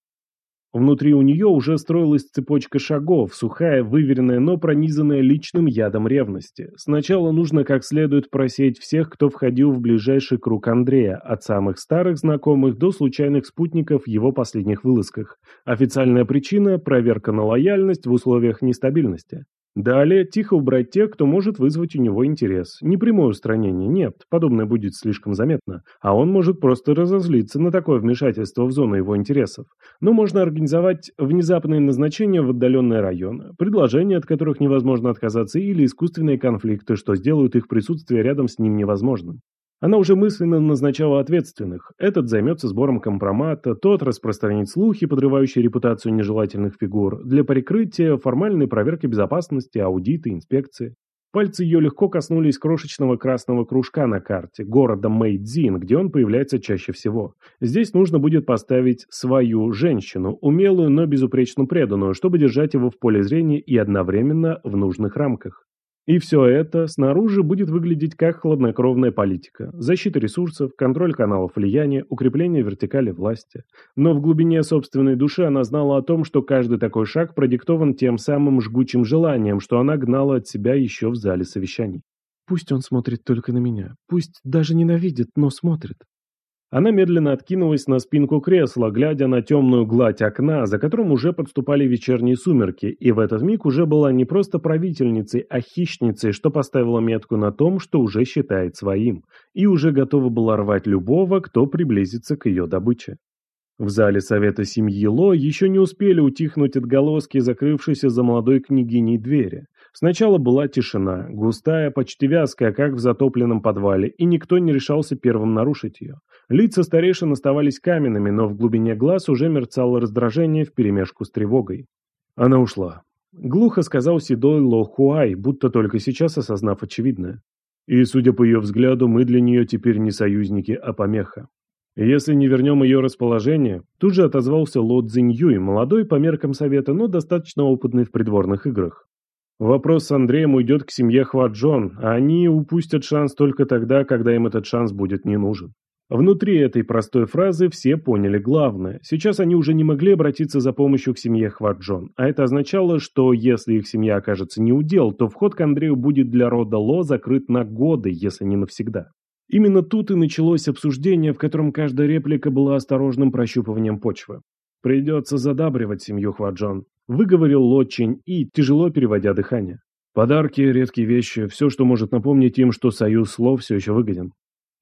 Внутри у нее уже строилась цепочка шагов, сухая, выверенная, но пронизанная личным ядом ревности. Сначала нужно как следует просеять всех, кто входил в ближайший круг Андрея, от самых старых знакомых до случайных спутников в его последних вылазках. Официальная причина – проверка на лояльность в условиях нестабильности. Далее тихо убрать тех, кто может вызвать у него интерес. Не прямое устранение, нет, подобное будет слишком заметно. А он может просто разозлиться на такое вмешательство в зону его интересов. Но можно организовать внезапные назначения в отдаленные районы, предложения, от которых невозможно отказаться, или искусственные конфликты, что сделают их присутствие рядом с ним невозможным. Она уже мысленно назначала ответственных. Этот займется сбором компромата, тот распространит слухи, подрывающие репутацию нежелательных фигур, для прикрытия, формальной проверки безопасности, аудита, инспекции. Пальцы ее легко коснулись крошечного красного кружка на карте, города Мэйдзин, где он появляется чаще всего. Здесь нужно будет поставить свою женщину, умелую, но безупречно преданную, чтобы держать его в поле зрения и одновременно в нужных рамках. И все это снаружи будет выглядеть как хладнокровная политика, защита ресурсов, контроль каналов влияния, укрепление вертикали власти. Но в глубине собственной души она знала о том, что каждый такой шаг продиктован тем самым жгучим желанием, что она гнала от себя еще в зале совещаний. Пусть он смотрит только на меня, пусть даже ненавидит, но смотрит. Она медленно откинулась на спинку кресла, глядя на темную гладь окна, за которым уже подступали вечерние сумерки, и в этот миг уже была не просто правительницей, а хищницей, что поставила метку на том, что уже считает своим, и уже готова была рвать любого, кто приблизится к ее добыче. В зале совета семьи Ло еще не успели утихнуть отголоски закрывшейся за молодой княгиней двери. Сначала была тишина, густая, почти вязкая, как в затопленном подвале, и никто не решался первым нарушить ее. Лица старейшин оставались каменными, но в глубине глаз уже мерцало раздражение вперемешку с тревогой. Она ушла. Глухо сказал седой Ло Хуай, будто только сейчас осознав очевидное. И, судя по ее взгляду, мы для нее теперь не союзники, а помеха. Если не вернем ее расположение, тут же отозвался Ло Цзиньюй, молодой по меркам совета, но достаточно опытный в придворных играх. Вопрос с Андреем уйдет к семье Хваджон, а они упустят шанс только тогда, когда им этот шанс будет не нужен. Внутри этой простой фразы все поняли главное. Сейчас они уже не могли обратиться за помощью к семье Хваджон, а это означало, что если их семья окажется неудел, то вход к Андрею будет для рода Ло закрыт на годы, если не навсегда. Именно тут и началось обсуждение, в котором каждая реплика была осторожным прощупыванием почвы. «Придется задабривать семью Хваджон», — выговорил Ло Чень И, тяжело переводя дыхание. «Подарки, редкие вещи, все, что может напомнить им, что союз слов все еще выгоден».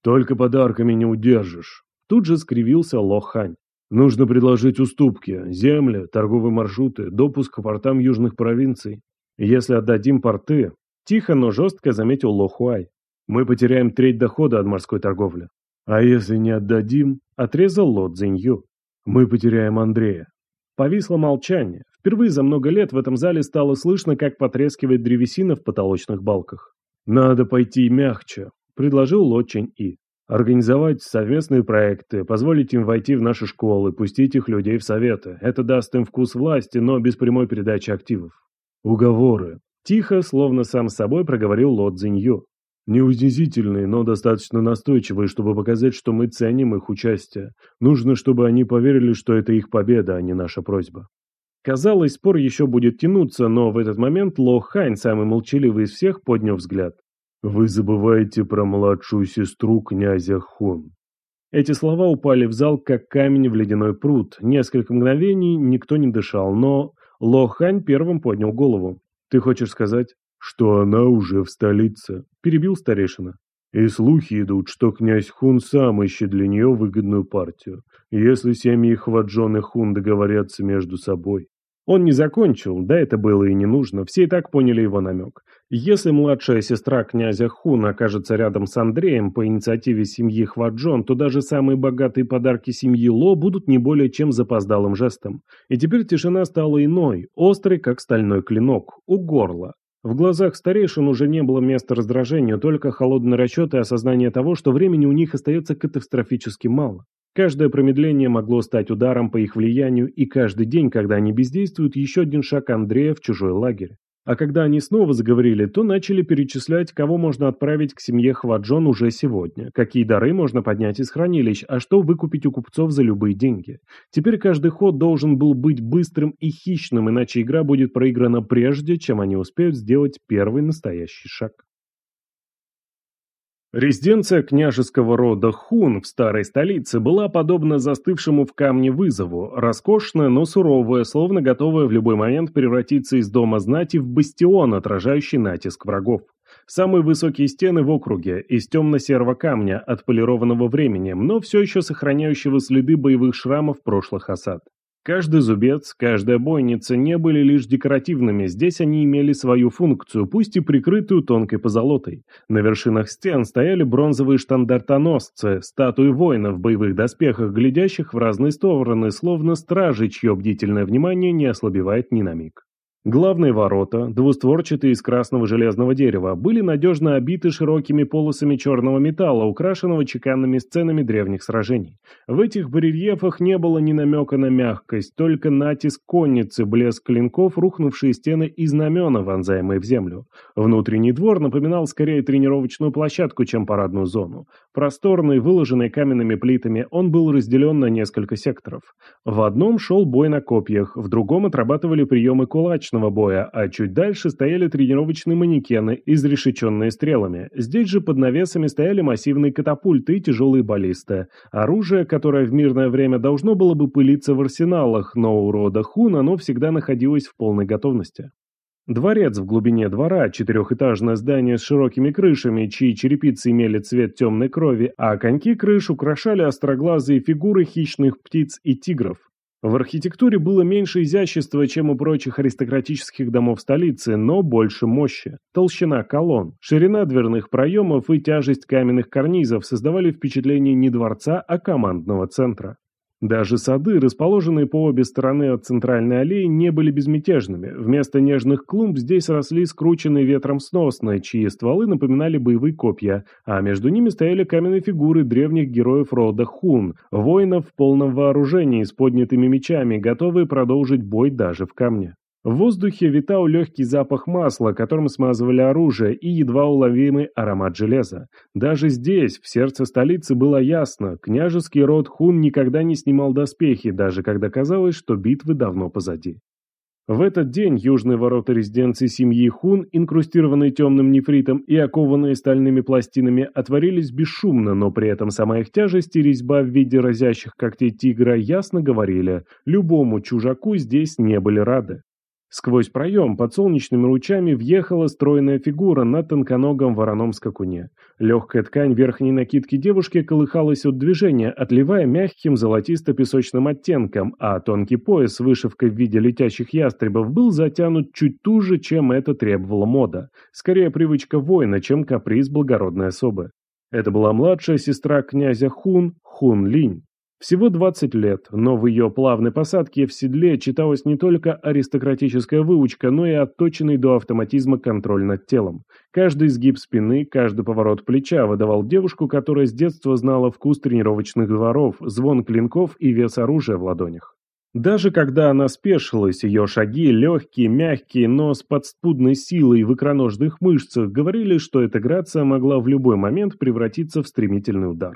«Только подарками не удержишь», — тут же скривился Ло Хань. «Нужно предложить уступки, земли, торговые маршруты, допуск к портам южных провинций. Если отдадим порты...» Тихо, но жестко заметил Ло Хуай. Мы потеряем треть дохода от морской торговли. А если не отдадим, отрезал Ло Цзинью. Мы потеряем Андрея. Повисло молчание. Впервые за много лет в этом зале стало слышно, как потрескивает древесина в потолочных балках. «Надо пойти мягче», – предложил Ло Чэнь И. «Организовать совместные проекты, позволить им войти в наши школы, пустить их людей в советы. Это даст им вкус власти, но без прямой передачи активов». «Уговоры», – тихо, словно сам собой проговорил Ло Цзинью. Не унизительные, но достаточно настойчивые, чтобы показать, что мы ценим их участие. Нужно, чтобы они поверили, что это их победа, а не наша просьба. Казалось, спор еще будет тянуться, но в этот момент Ло Хань, самый молчаливый из всех, поднял взгляд. «Вы забываете про младшую сестру князя Хун». Эти слова упали в зал, как камень в ледяной пруд. Несколько мгновений никто не дышал, но Ло Хань первым поднял голову. «Ты хочешь сказать?» что она уже в столице», – перебил старейшина. «И слухи идут, что князь Хун сам ищет для нее выгодную партию, если семьи Хваджон и Хун договорятся между собой. Он не закончил, да это было и не нужно, все и так поняли его намек. Если младшая сестра князя Хун окажется рядом с Андреем по инициативе семьи Хваджон, то даже самые богатые подарки семьи Ло будут не более чем запоздалым жестом. И теперь тишина стала иной, острой, как стальной клинок, у горла. В глазах старейшин уже не было места раздражению, только холодный расчет и осознание того, что времени у них остается катастрофически мало. Каждое промедление могло стать ударом по их влиянию, и каждый день, когда они бездействуют, еще один шаг Андрея в чужой лагерь. А когда они снова заговорили, то начали перечислять, кого можно отправить к семье Хваджон уже сегодня, какие дары можно поднять из хранилищ, а что выкупить у купцов за любые деньги. Теперь каждый ход должен был быть быстрым и хищным, иначе игра будет проиграна прежде, чем они успеют сделать первый настоящий шаг. Резиденция княжеского рода Хун в старой столице была подобна застывшему в камне вызову, роскошная, но суровая, словно готовая в любой момент превратиться из дома знати в бастион, отражающий натиск врагов. Самые высокие стены в округе, из темно-серого камня, отполированного временем, но все еще сохраняющего следы боевых шрамов прошлых осад. Каждый зубец, каждая бойница не были лишь декоративными, здесь они имели свою функцию, пусть и прикрытую тонкой позолотой. На вершинах стен стояли бронзовые штандартоносцы, статуи воинов в боевых доспехах, глядящих в разные стороны, словно стражи, чье бдительное внимание не ослабевает ни на миг. Главные ворота, двустворчатые из красного железного дерева, были надежно обиты широкими полосами черного металла, украшенного чеканными сценами древних сражений. В этих барельефах не было ни намека на мягкость, только натиск конницы, блеск клинков, рухнувшие стены и знамена, вонзаемые в землю. Внутренний двор напоминал скорее тренировочную площадку, чем парадную зону. Просторный, выложенный каменными плитами, он был разделен на несколько секторов. В одном шел бой на копьях, в другом отрабатывали приемы кулачного, рукопашного боя, а чуть дальше стояли тренировочные манекены, изрешеченные стрелами. Здесь же под навесами стояли массивные катапульты и тяжелые баллисты. Оружие, которое в мирное время должно было бы пылиться в арсеналах, но у рода Хун оно всегда находилось в полной готовности. Дворец в глубине двора, четырехэтажное здание с широкими крышами, чьи черепицы имели цвет темной крови, а коньки крыш украшали остроглазые фигуры хищных птиц и тигров. В архитектуре было меньше изящества, чем у прочих аристократических домов столицы, но больше мощи. Толщина колонн, ширина дверных проемов и тяжесть каменных карнизов создавали впечатление не дворца, а командного центра. Даже сады, расположенные по обе стороны от центральной аллеи, не были безмятежными. Вместо нежных клумб здесь росли скрученные ветром сносные, чьи стволы напоминали боевые копья, а между ними стояли каменные фигуры древних героев рода Хун, воинов в полном вооружении с поднятыми мечами, готовые продолжить бой даже в камне. В воздухе витал легкий запах масла, которым смазывали оружие, и едва уловимый аромат железа. Даже здесь, в сердце столицы, было ясно, княжеский род Хун никогда не снимал доспехи, даже когда казалось, что битвы давно позади. В этот день южные ворота резиденции семьи Хун, инкрустированные темным нефритом и окованные стальными пластинами, отворились бесшумно, но при этом сама их тяжесть и резьба в виде разящих когтей тигра ясно говорили, любому чужаку здесь не были рады. Сквозь проем под солнечными лучами въехала стройная фигура на тонконогом вороном скакуне. Легкая ткань верхней накидки девушки колыхалась от движения, отливая мягким золотисто-песочным оттенком, а тонкий пояс с вышивкой в виде летящих ястребов был затянут чуть туже, чем это требовала мода. Скорее привычка воина, чем каприз благородной особы. Это была младшая сестра князя Хун, Хун Линь. Всего 20 лет, но в ее плавной посадке в седле читалась не только аристократическая выучка, но и отточенный до автоматизма контроль над телом. Каждый изгиб спины, каждый поворот плеча выдавал девушку, которая с детства знала вкус тренировочных дворов, звон клинков и вес оружия в ладонях. Даже когда она спешилась, ее шаги, легкие, мягкие, но с подспудной силой в икроножных мышцах, говорили, что эта грация могла в любой момент превратиться в стремительный удар.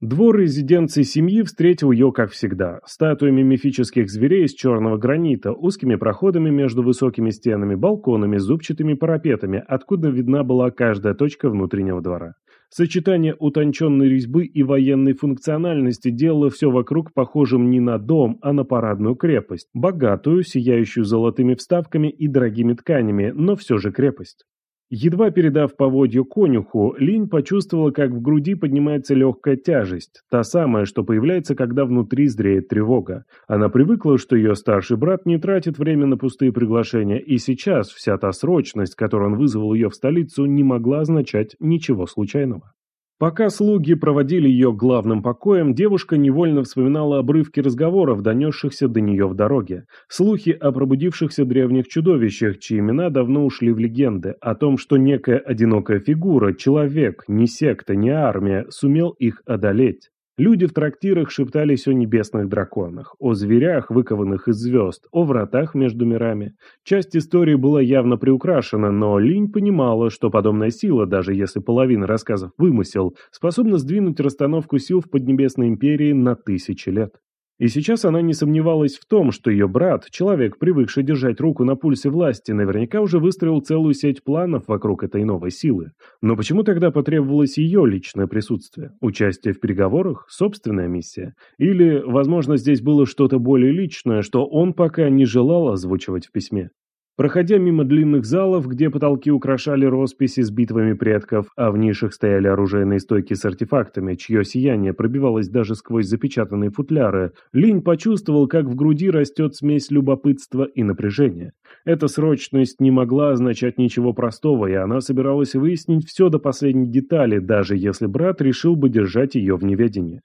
Двор резиденции семьи встретил ее, как всегда, статуями мифических зверей из черного гранита, узкими проходами между высокими стенами, балконами, зубчатыми парапетами, откуда видна была каждая точка внутреннего двора. Сочетание утонченной резьбы и военной функциональности делало все вокруг похожим не на дом, а на парадную крепость, богатую, сияющую золотыми вставками и дорогими тканями, но все же крепость. Едва передав поводью конюху, Линь почувствовала, как в груди поднимается легкая тяжесть, та самая, что появляется, когда внутри зреет тревога. Она привыкла, что ее старший брат не тратит время на пустые приглашения, и сейчас вся та срочность, которой он вызвал ее в столицу, не могла означать ничего случайного. Пока слуги проводили ее главным покоем, девушка невольно вспоминала обрывки разговоров, донесшихся до нее в дороге. Слухи о пробудившихся древних чудовищах, чьи имена давно ушли в легенды, о том, что некая одинокая фигура, человек, не секта, не армия, сумел их одолеть. Люди в трактирах шептались о небесных драконах, о зверях, выкованных из звезд, о вратах между мирами. Часть истории была явно приукрашена, но Линь понимала, что подобная сила, даже если половина рассказов вымысел, способна сдвинуть расстановку сил в Поднебесной империи на тысячи лет. И сейчас она не сомневалась в том, что ее брат, человек, привыкший держать руку на пульсе власти, наверняка уже выстроил целую сеть планов вокруг этой новой силы. Но почему тогда потребовалось ее личное присутствие? Участие в переговорах? Собственная миссия? Или, возможно, здесь было что-то более личное, что он пока не желал озвучивать в письме? Проходя мимо длинных залов, где потолки украшали росписи с битвами предков, а в нишах стояли оружейные стойки с артефактами, чье сияние пробивалось даже сквозь запечатанные футляры, Линь почувствовал, как в груди растет смесь любопытства и напряжения. Эта срочность не могла означать ничего простого, и она собиралась выяснить все до последней детали, даже если брат решил бы держать ее в неведении.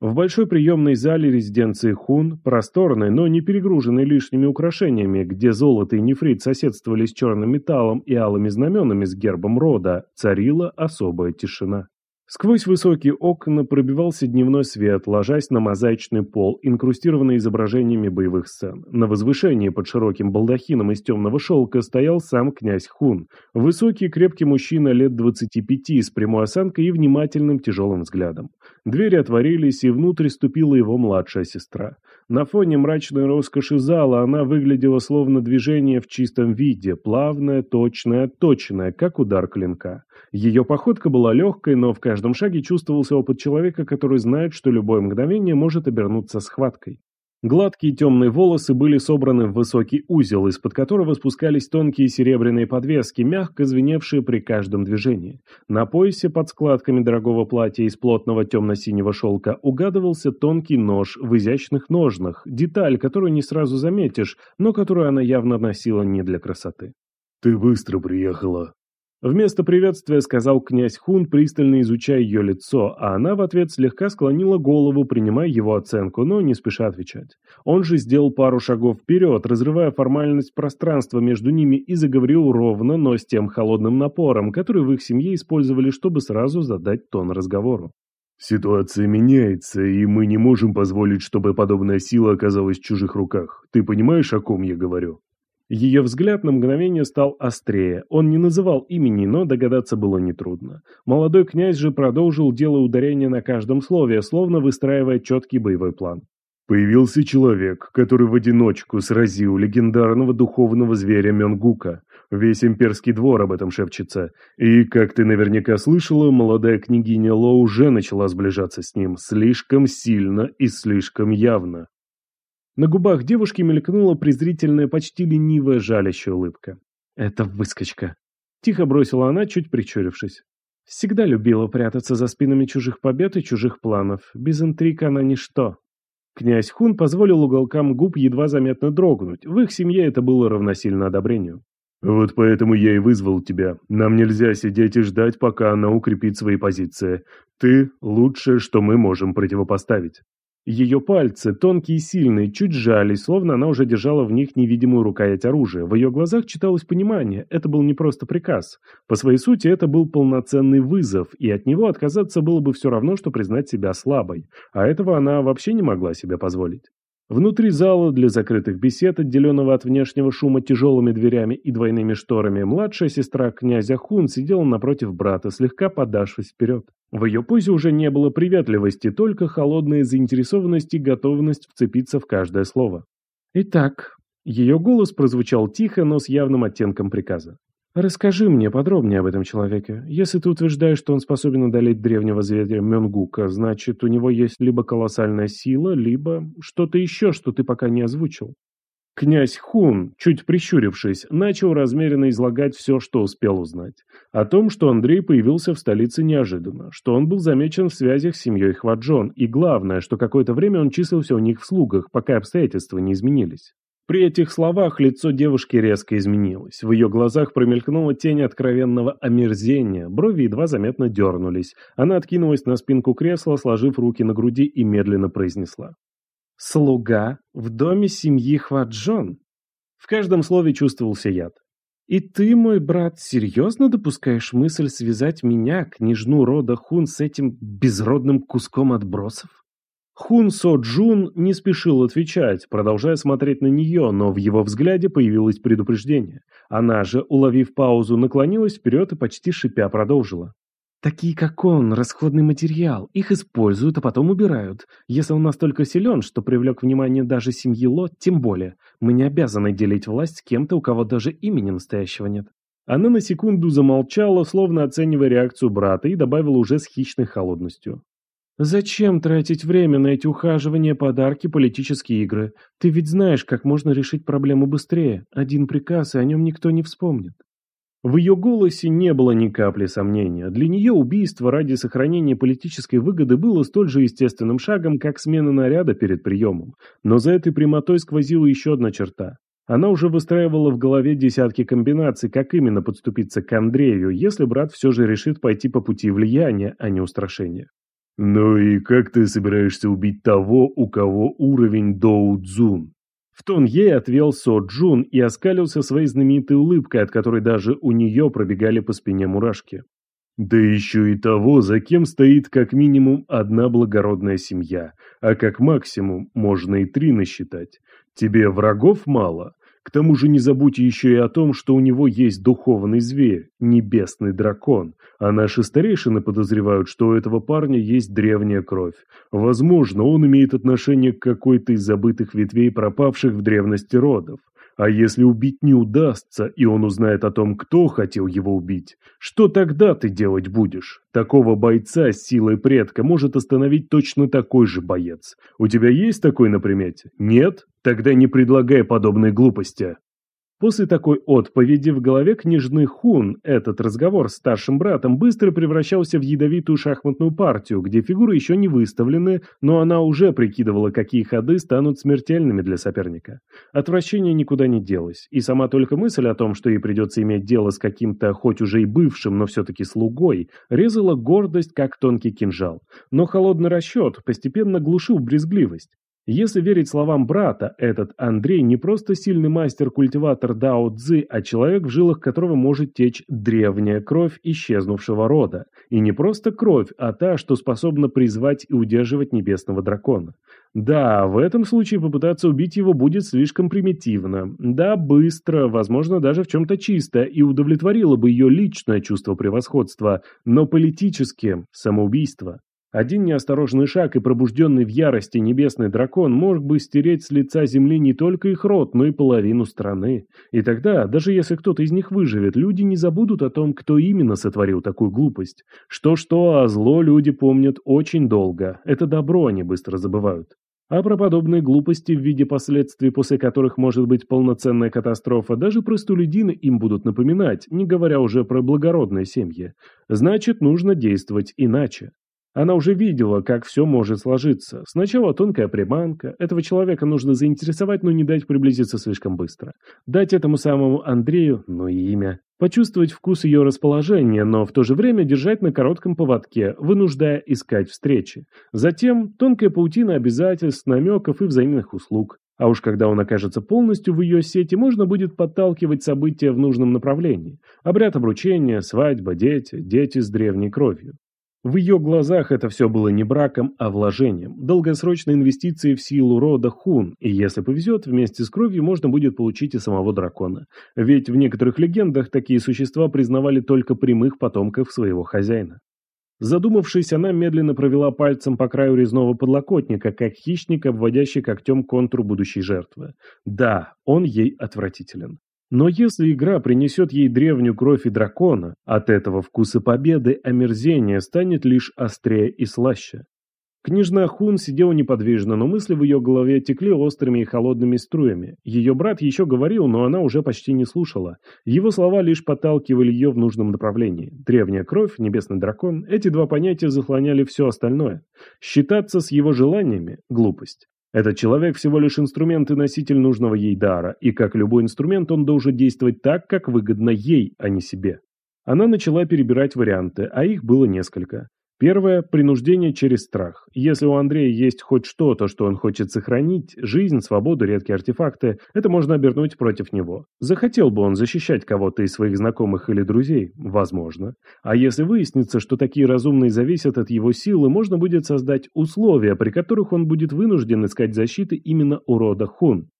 В большой приемной зале резиденции Хун, просторной, но не перегруженной лишними украшениями, где золото и нефрит соседствовали с черным металлом и алыми знаменами с гербом рода, царила особая тишина. Сквозь высокие окна пробивался дневной свет, ложась на мозаичный пол, инкрустированный изображениями боевых сцен. На возвышении под широким балдахином из темного шелка стоял сам князь Хун. Высокий крепкий мужчина лет 25 с прямой осанкой и внимательным тяжелым взглядом. Двери отворились, и внутрь ступила его младшая сестра. На фоне мрачной роскоши зала она выглядела словно движение в чистом виде, плавное, точное, точное, как удар клинка. Ее походка была легкой, но в каждом шаге чувствовался опыт человека, который знает, что любое мгновение может обернуться схваткой. Гладкие темные волосы были собраны в высокий узел, из-под которого спускались тонкие серебряные подвески, мягко звеневшие при каждом движении. На поясе под складками дорогого платья из плотного темно-синего шелка угадывался тонкий нож в изящных ножнах, деталь, которую не сразу заметишь, но которую она явно носила не для красоты. «Ты быстро приехала», Вместо приветствия сказал князь Хун, пристально изучая ее лицо, а она в ответ слегка склонила голову, принимая его оценку, но не спеша отвечать. Он же сделал пару шагов вперед, разрывая формальность пространства между ними и заговорил ровно, но с тем холодным напором, который в их семье использовали, чтобы сразу задать тон разговору. «Ситуация меняется, и мы не можем позволить, чтобы подобная сила оказалась в чужих руках. Ты понимаешь, о ком я говорю?» Ее взгляд на мгновение стал острее. Он не называл имени, но догадаться было нетрудно. Молодой князь же продолжил, делая ударение на каждом слове, словно выстраивая четкий боевой план. Появился человек, который в одиночку сразил легендарного духовного зверя Менгука. Весь имперский двор об этом шепчется. И, как ты наверняка слышала, молодая княгиня Ло уже начала сближаться с ним слишком сильно и слишком явно. На губах девушки мелькнула презрительная, почти ленивая жалящая улыбка. «Это выскочка», — тихо бросила она, чуть прищурившись. Всегда любила прятаться за спинами чужих побед и чужих планов. Без интриг она ничто. Князь Хун позволил уголкам губ едва заметно дрогнуть. В их семье это было равносильно одобрению. «Вот поэтому я и вызвал тебя. Нам нельзя сидеть и ждать, пока она укрепит свои позиции. Ты – лучшее, что мы можем противопоставить». Ее пальцы, тонкие и сильные, чуть сжались, словно она уже держала в них невидимую рукоять оружия. В ее глазах читалось понимание, это был не просто приказ. По своей сути, это был полноценный вызов, и от него отказаться было бы все равно, что признать себя слабой. А этого она вообще не могла себе позволить. Внутри зала для закрытых бесед, отделенного от внешнего шума тяжелыми дверями и двойными шторами, младшая сестра князя Хун сидела напротив брата, слегка подавшись вперед. В ее позе уже не было приветливости, только холодная заинтересованность и готовность вцепиться в каждое слово. «Итак», ее голос прозвучал тихо, но с явным оттенком приказа. «Расскажи мне подробнее об этом человеке. Если ты утверждаешь, что он способен одолеть древнего зверя Мёнгука, значит, у него есть либо колоссальная сила, либо что-то еще, что ты пока не озвучил». Князь Хун, чуть прищурившись, начал размеренно излагать все, что успел узнать. О том, что Андрей появился в столице неожиданно, что он был замечен в связях с семьей Хваджон, и главное, что какое-то время он числился у них в слугах, пока обстоятельства не изменились. При этих словах лицо девушки резко изменилось. В ее глазах промелькнула тень откровенного омерзения, брови едва заметно дернулись. Она откинулась на спинку кресла, сложив руки на груди и медленно произнесла. «Слуга в доме семьи Хваджон?» В каждом слове чувствовался яд. «И ты, мой брат, серьезно допускаешь мысль связать меня, княжну рода Хун, с этим безродным куском отбросов?» Хун Со Джун не спешил отвечать, продолжая смотреть на нее, но в его взгляде появилось предупреждение. Она же, уловив паузу, наклонилась вперед и почти шипя продолжила. «Такие, как он, расходный материал. Их используют, а потом убирают. Если он настолько силен, что привлек внимание даже семьи Ло, тем более. Мы не обязаны делить власть с кем-то, у кого даже имени настоящего нет». Она на секунду замолчала, словно оценивая реакцию брата, и добавила уже с хищной холодностью. Зачем тратить время на эти ухаживания, подарки, политические игры? Ты ведь знаешь, как можно решить проблему быстрее. Один приказ, и о нем никто не вспомнит. В ее голосе не было ни капли сомнения. Для нее убийство ради сохранения политической выгоды было столь же естественным шагом, как смена наряда перед приемом. Но за этой прямотой сквозила еще одна черта. Она уже выстраивала в голове десятки комбинаций, как именно подступиться к Андрею, если брат все же решит пойти по пути влияния, а не устрашения. «Ну и как ты собираешься убить того, у кого уровень Доу Цзун?» В тон ей отвел Со Джун и оскалился своей знаменитой улыбкой, от которой даже у нее пробегали по спине мурашки. «Да еще и того, за кем стоит как минимум одна благородная семья, а как максимум можно и три насчитать. Тебе врагов мало? К тому же не забудь еще и о том, что у него есть духовный зверь, небесный дракон, а наши старейшины подозревают, что у этого парня есть древняя кровь. Возможно, он имеет отношение к какой-то из забытых ветвей пропавших в древности родов. А если убить не удастся, и он узнает о том, кто хотел его убить, что тогда ты делать будешь? Такого бойца с силой предка может остановить точно такой же боец. У тебя есть такой на примете? Нет? Тогда не предлагай подобной глупости. После такой отповеди в голове княжны Хун этот разговор с старшим братом быстро превращался в ядовитую шахматную партию, где фигуры еще не выставлены, но она уже прикидывала, какие ходы станут смертельными для соперника. Отвращение никуда не делось, и сама только мысль о том, что ей придется иметь дело с каким-то, хоть уже и бывшим, но все-таки слугой, резала гордость, как тонкий кинжал. Но холодный расчет постепенно глушил брезгливость. Если верить словам брата, этот Андрей не просто сильный мастер-культиватор Дао Цзы, а человек, в жилах которого может течь древняя кровь исчезнувшего рода. И не просто кровь, а та, что способна призвать и удерживать небесного дракона. Да, в этом случае попытаться убить его будет слишком примитивно. Да, быстро, возможно, даже в чем-то чисто, и удовлетворило бы ее личное чувство превосходства, но политически – самоубийство. Один неосторожный шаг и пробужденный в ярости небесный дракон мог бы стереть с лица земли не только их род, но и половину страны. И тогда, даже если кто-то из них выживет, люди не забудут о том, кто именно сотворил такую глупость. Что-что, а зло люди помнят очень долго. Это добро они быстро забывают. А про подобные глупости в виде последствий, после которых может быть полноценная катастрофа, даже простолюдины им будут напоминать, не говоря уже про благородные семьи. Значит, нужно действовать иначе. Она уже видела, как все может сложиться. Сначала тонкая приманка. Этого человека нужно заинтересовать, но не дать приблизиться слишком быстро. Дать этому самому Андрею, ну и имя. Почувствовать вкус ее расположения, но в то же время держать на коротком поводке, вынуждая искать встречи. Затем тонкая паутина обязательств, намеков и взаимных услуг. А уж когда он окажется полностью в ее сети, можно будет подталкивать события в нужном направлении. Обряд обручения, свадьба, дети, дети с древней кровью. В ее глазах это все было не браком, а вложением, долгосрочной инвестицией в силу рода Хун, и если повезет, вместе с кровью можно будет получить и самого дракона. Ведь в некоторых легендах такие существа признавали только прямых потомков своего хозяина. Задумавшись, она медленно провела пальцем по краю резного подлокотника, как хищник, обводящий когтем контур будущей жертвы. Да, он ей отвратителен. Но если игра принесет ей древнюю кровь и дракона, от этого вкуса победы омерзение станет лишь острее и слаще. Княжна Хун сидела неподвижно, но мысли в ее голове текли острыми и холодными струями. Ее брат еще говорил, но она уже почти не слушала. Его слова лишь подталкивали ее в нужном направлении. Древняя кровь, небесный дракон – эти два понятия заслоняли все остальное. Считаться с его желаниями – глупость. Этот человек всего лишь инструмент и носитель нужного ей дара, и как любой инструмент он должен действовать так, как выгодно ей, а не себе. Она начала перебирать варианты, а их было несколько. Первое – принуждение через страх. Если у Андрея есть хоть что-то, что он хочет сохранить, жизнь, свободу, редкие артефакты, это можно обернуть против него. Захотел бы он защищать кого-то из своих знакомых или друзей? Возможно. А если выяснится, что такие разумные зависят от его силы, можно будет создать условия, при которых он будет вынужден искать защиты именно у рода Хун.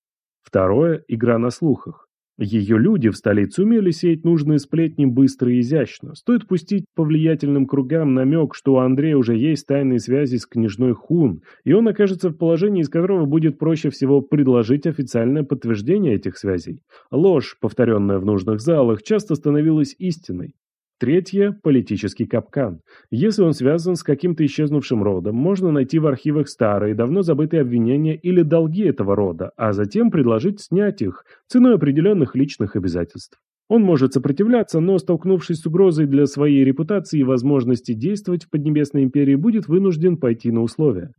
Второе – игра на слухах. Ее люди в столице умели сеять нужные сплетни быстро и изящно. Стоит пустить по влиятельным кругам намек, что у Андрея уже есть тайные связи с княжной Хун, и он окажется в положении, из которого будет проще всего предложить официальное подтверждение этих связей. Ложь, повторенная в нужных залах, часто становилась истиной. Третье – политический капкан. Если он связан с каким-то исчезнувшим родом, можно найти в архивах старые, давно забытые обвинения или долги этого рода, а затем предложить снять их ценой определенных личных обязательств. Он может сопротивляться, но, столкнувшись с угрозой для своей репутации и возможности действовать в Поднебесной империи, будет вынужден пойти на условия.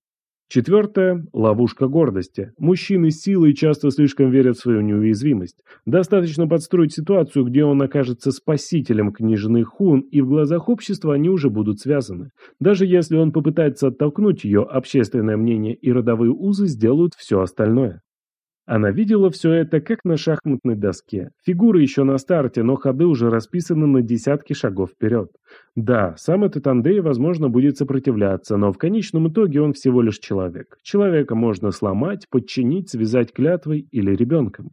Четвертое – ловушка гордости. Мужчины силой часто слишком верят в свою неуязвимость. Достаточно подстроить ситуацию, где он окажется спасителем княжны Хун, и в глазах общества они уже будут связаны. Даже если он попытается оттолкнуть ее, общественное мнение и родовые узы сделают все остальное. Она видела все это как на шахматной доске. Фигуры еще на старте, но ходы уже расписаны на десятки шагов вперед. Да, сам этот Андрей, возможно, будет сопротивляться, но в конечном итоге он всего лишь человек. Человека можно сломать, подчинить, связать клятвой или ребенком.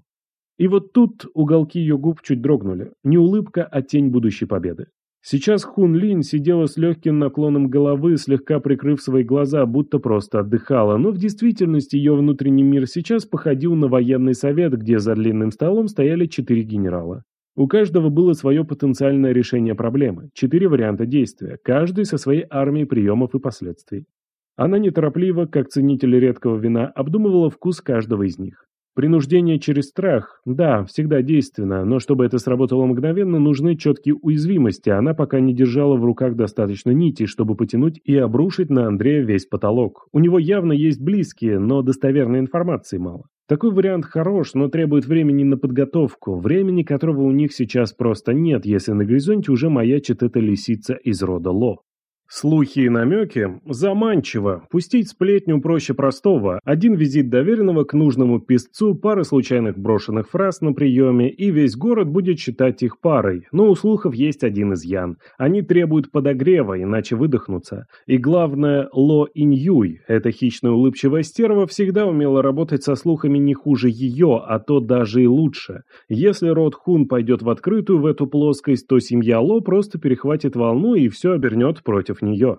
И вот тут уголки ее губ чуть дрогнули. Не улыбка, а тень будущей победы. Сейчас Хун Линь сидела с легким наклоном головы, слегка прикрыв свои глаза, будто просто отдыхала, но в действительности ее внутренний мир сейчас походил на военный совет, где за длинным столом стояли четыре генерала. У каждого было свое потенциальное решение проблемы, четыре варианта действия, каждый со своей армией приемов и последствий. Она неторопливо, как ценитель редкого вина, обдумывала вкус каждого из них. Принуждение через страх, да, всегда действенно, но чтобы это сработало мгновенно, нужны четкие уязвимости, она пока не держала в руках достаточно нити, чтобы потянуть и обрушить на Андрея весь потолок. У него явно есть близкие, но достоверной информации мало. Такой вариант хорош, но требует времени на подготовку, времени которого у них сейчас просто нет, если на горизонте уже маячит эта лисица из рода Ло. Слухи и намеки заманчиво. Пустить сплетню проще простого. Один визит доверенного к нужному писцу, пара случайных брошенных фраз на приеме, и весь город будет считать их парой. Но у слухов есть один изъян. Они требуют подогрева, иначе выдохнутся. И главное, Ло Иньюй, эта хищная улыбчивая стерва, всегда умела работать со слухами не хуже ее, а то даже и лучше. Если род Хун пойдет в открытую в эту плоскость, то семья Ло просто перехватит волну и все обернет против против нее.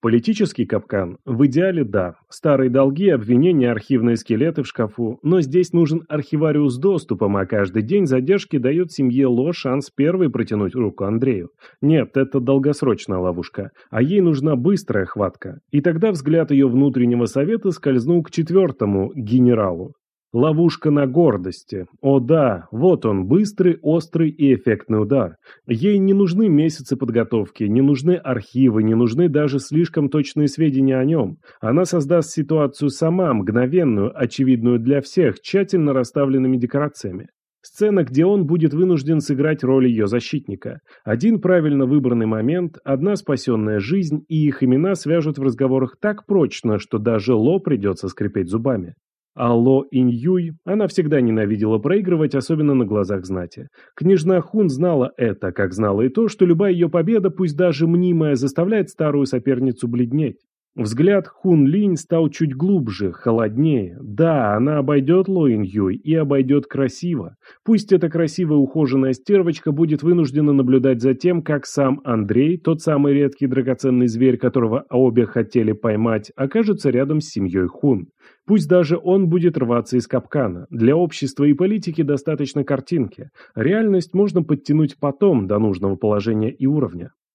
Политический капкан? В идеале да. Старые долги, обвинения, архивные скелеты в шкафу. Но здесь нужен архивариус с доступом, а каждый день задержки дает семье Ло шанс первой протянуть руку Андрею. Нет, это долгосрочная ловушка. А ей нужна быстрая хватка. И тогда взгляд ее внутреннего совета скользнул к четвертому, генералу. Ловушка на гордости. О да, вот он, быстрый, острый и эффектный удар. Ей не нужны месяцы подготовки, не нужны архивы, не нужны даже слишком точные сведения о нем. Она создаст ситуацию сама, мгновенную, очевидную для всех, тщательно расставленными декорациями. Сцена, где он будет вынужден сыграть роль ее защитника. Один правильно выбранный момент, одна спасенная жизнь, и их имена свяжут в разговорах так прочно, что даже Ло придется скрипеть зубами. Алло Иньюй, она всегда ненавидела проигрывать, особенно на глазах знати. Княжна Хун знала это, как знала и то, что любая ее победа, пусть даже мнимая, заставляет старую соперницу бледнеть. Взгляд Хун Линь стал чуть глубже, холоднее. Да, она обойдет Лоин Юй и обойдет красиво. Пусть эта красивая ухоженная стервочка будет вынуждена наблюдать за тем, как сам Андрей, тот самый редкий драгоценный зверь, которого обе хотели поймать, окажется рядом с семьей Хун. Пусть даже он будет рваться из капкана. Для общества и политики достаточно картинки. Реальность можно подтянуть потом до нужного положения и уровня.